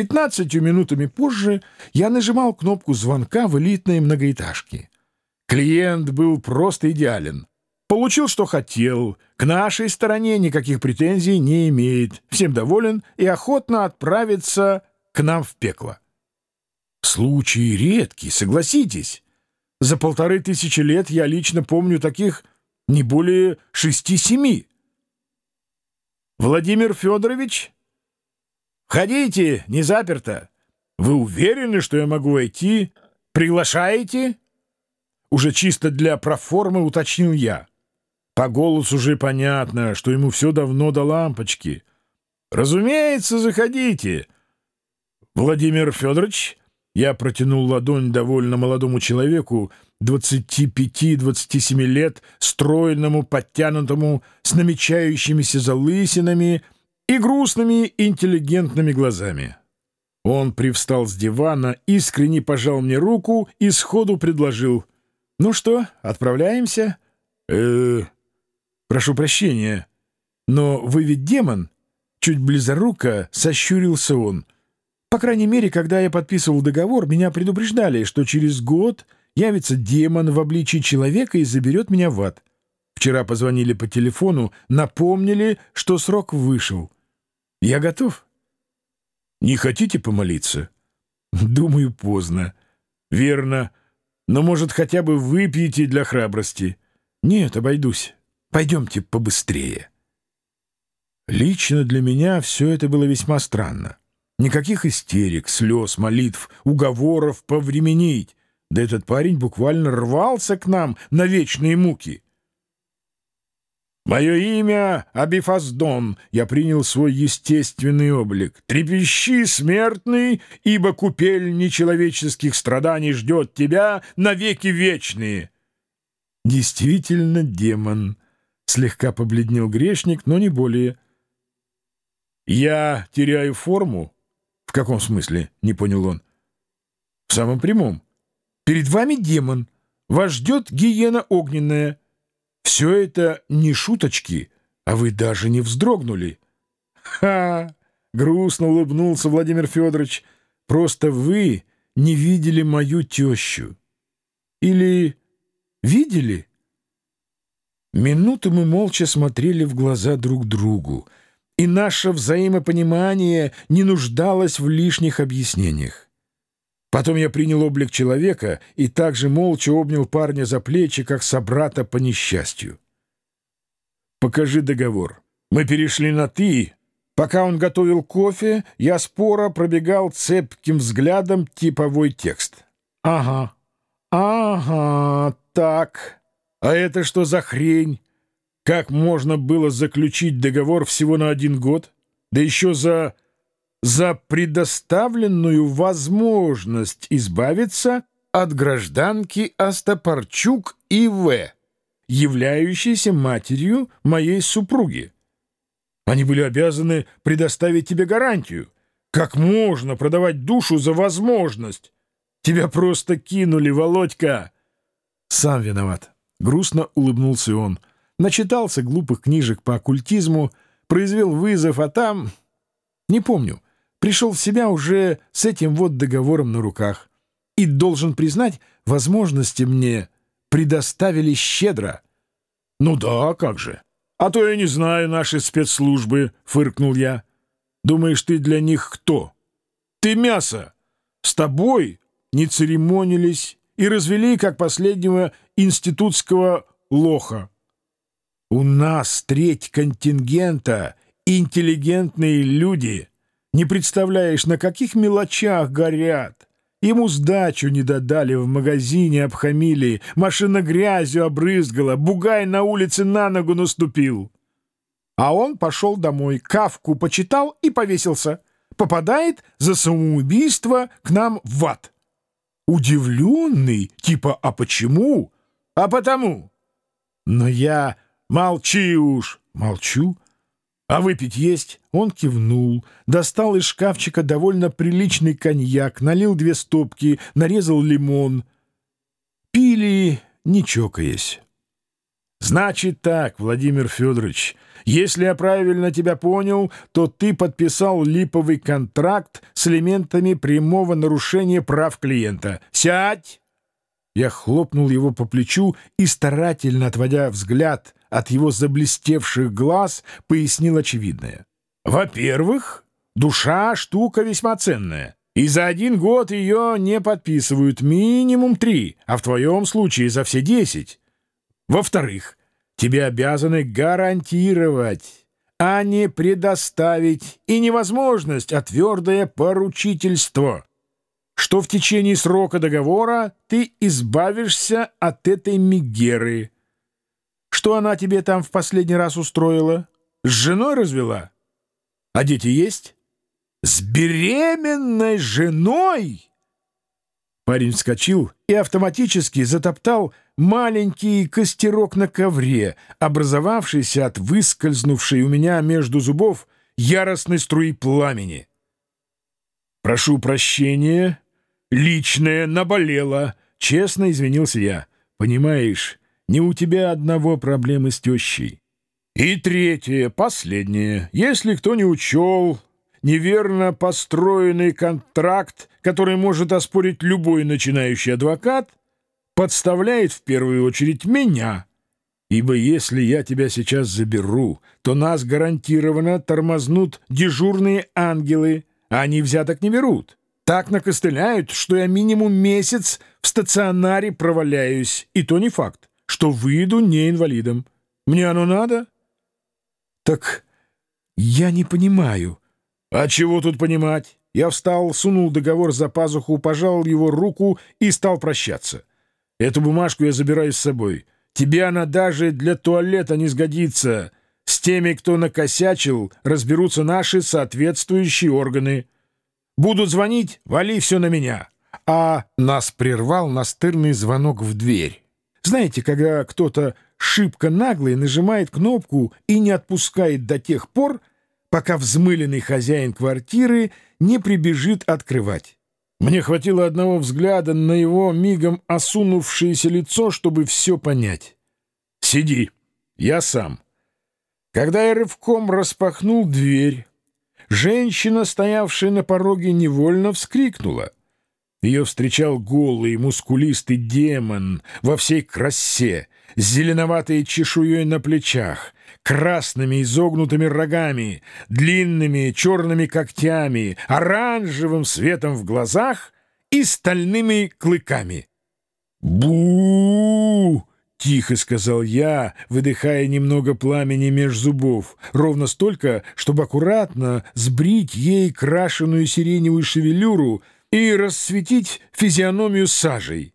Пятнадцатью минутами позже я нажимал кнопку звонка в элитной многоэтажке. Клиент был просто идеален. Получил, что хотел. К нашей стороне никаких претензий не имеет. Всем доволен и охотно отправится к нам в пекло. Случай редкий, согласитесь. За полторы тысячи лет я лично помню таких не более шести-семи. Владимир Федорович? Ходите, не заперто. Вы уверены, что я могу войти? Приглашаете? Уже чисто для проформы уточнил я. По голосу уже понятно, что ему все давно до лампочки. Разумеется, заходите. Владимир Федорович, я протянул ладонь довольно молодому человеку, 25-27 лет, стройному, подтянутому, с намечающимися залысинами и грустными интеллигентными глазами. Он привстал с дивана, искренне пожал мне руку и сходу предложил. «Ну что, отправляемся?» «Э-э...» «Прошу прощения, но вы ведь демон?» Чуть близоруко сощурился он. «По крайней мере, когда я подписывал договор, меня предупреждали, что через год явится демон в обличии человека и заберет меня в ад. Вчера позвонили по телефону, напомнили, что срок вышел. Я готов». «Не хотите помолиться?» «Думаю, поздно». «Верно. Но, может, хотя бы выпьете для храбрости?» «Нет, обойдусь». Пойдемте побыстрее. Лично для меня все это было весьма странно. Никаких истерик, слез, молитв, уговоров повременить. Да этот парень буквально рвался к нам на вечные муки. «Мое имя Абифаздон, я принял свой естественный облик. Трепещи, смертный, ибо купель нечеловеческих страданий ждет тебя навеки вечные». Действительно демон. Слегка побледнел грешник, но не более. «Я теряю форму?» «В каком смысле?» — не понял он. «В самом прямом. Перед вами демон. Вас ждет гиена огненная. Все это не шуточки, а вы даже не вздрогнули». «Ха!» — грустно улыбнулся Владимир Федорович. «Просто вы не видели мою тещу. Или видели?» Минуту мы молча смотрели в глаза друг другу, и наше взаимопонимание не нуждалось в лишних объяснениях. Потом я принял облик человека и также молча обнял парня за плечи, как собрата по несчастью. «Покажи договор». Мы перешли на «ты». Пока он готовил кофе, я споро пробегал цепким взглядом типовой текст. «Ага, ага, так». А это что за хрень? Как можно было заключить договор всего на один год? Да еще за... за предоставленную возможность избавиться от гражданки Остапарчук И.В., являющейся матерью моей супруги. Они были обязаны предоставить тебе гарантию. Как можно продавать душу за возможность? Тебя просто кинули, Володька. Сам виноват. Грустно улыбнулся он. Начитался глупых книжек по оккультизму, произвел вызов, а там... Не помню. Пришел в себя уже с этим вот договором на руках. И, должен признать, возможности мне предоставили щедро. «Ну да, как же. А то я не знаю наши спецслужбы», — фыркнул я. «Думаешь, ты для них кто? Ты мясо. С тобой не церемонились, и развели как последнего институтского лоха. У нас треть контингента — интеллигентные люди. Не представляешь, на каких мелочах горят. Ему сдачу не додали, в магазине обхамили, машина грязью обрызгала, бугай на улице на ногу наступил. А он пошел домой, кавку почитал и повесился. Попадает за самоубийство к нам в ад. Удивленный, типа «А почему?» «А потому». Но я «Молчи уж!» «Молчу». «А выпить есть?» Он кивнул, достал из шкафчика довольно приличный коньяк, налил две стопки, нарезал лимон. Пили, не чокаясь. «Значит так, Владимир Федорович, Если я правильно тебя понял, то ты подписал липовый контракт с элементами прямого нарушения прав клиента. Сядь!» Я хлопнул его по плечу и, старательно отводя взгляд от его заблестевших глаз, пояснил очевидное. «Во-первых, душа — штука весьма ценная, и за один год ее не подписывают минимум три, а в твоем случае за все десять. Во-вторых, тебе обязаны гарантировать, а не предоставить, и невозможность, а твердое поручительство» что в течение срока договора ты избавишься от этой Мегеры. Что она тебе там в последний раз устроила? С женой развела? А дети есть? С беременной женой? Парень вскочил и автоматически затоптал маленький костерок на ковре, образовавшийся от выскользнувшей у меня между зубов яростной струи пламени. «Прошу прощения», личное наболело. Честно извинился я. Понимаешь, не у тебя одного проблемы с тещей. И третье, последнее. Если кто не учел неверно построенный контракт, который может оспорить любой начинающий адвокат, подставляет в первую очередь меня. Ибо если я тебя сейчас заберу, то нас гарантированно тормознут дежурные ангелы, они взяток не берут. Так накостыляют, что я минимум месяц в стационаре проваляюсь, и то не факт, что выйду не инвалидом. Мне оно надо? Так я не понимаю. А чего тут понимать? Я встал, сунул договор за пазуху, пожал его руку и стал прощаться. Эту бумажку я забираю с собой. Тебе она даже для туалета не сгодится. С теми, кто накосячил, разберутся наши соответствующие органы. Будут звонить, вали все на меня. А нас прервал настырный звонок в дверь. Знаете, когда кто-то шибко наглый нажимает кнопку и не отпускает до тех пор, пока взмыленный хозяин квартиры не прибежит открывать. Мне хватило одного взгляда на его мигом осунувшееся лицо, чтобы все понять. «Сиди, я сам». Когда я рывком распахнул дверь, Женщина, стоявшая на пороге, невольно вскрикнула. Ее встречал голый, мускулистый демон во всей красе, с зеленоватой чешуей на плечах, красными изогнутыми рогами, длинными черными когтями, оранжевым светом в глазах и стальными клыками. бу Тихо сказал я, выдыхая немного пламени меж зубов, ровно столько, чтобы аккуратно сбрить ей крашеную сиреневую шевелюру и рассветить физиономию сажей.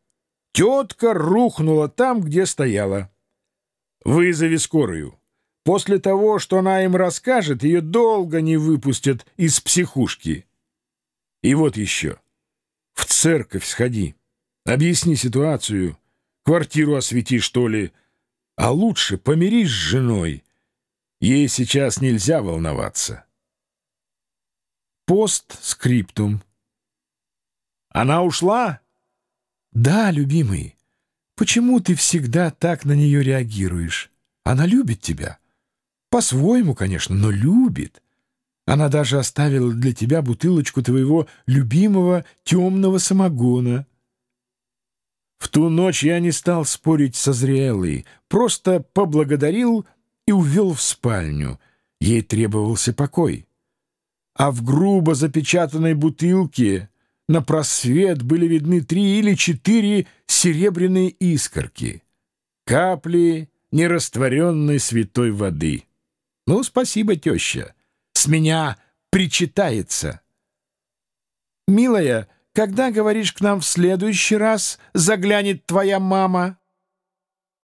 Тетка рухнула там, где стояла. «Вызови скорую. После того, что она им расскажет, ее долго не выпустят из психушки. И вот еще. В церковь сходи. Объясни ситуацию» Квартиру освети, что ли. А лучше помирись с женой. Ей сейчас нельзя волноваться. Пост-скриптум. Она ушла? Да, любимый. Почему ты всегда так на нее реагируешь? Она любит тебя. По-своему, конечно, но любит. Она даже оставила для тебя бутылочку твоего любимого темного самогона — в ту ночь я не стал спорить со зрелой, просто поблагодарил и увел в спальню. Ей требовался покой. А в грубо запечатанной бутылке на просвет были видны три или четыре серебряные искорки. Капли нерастворенной святой воды. Ну, спасибо, теща. С меня причитается. «Милая, когда, говоришь, к нам в следующий раз заглянет твоя мама?»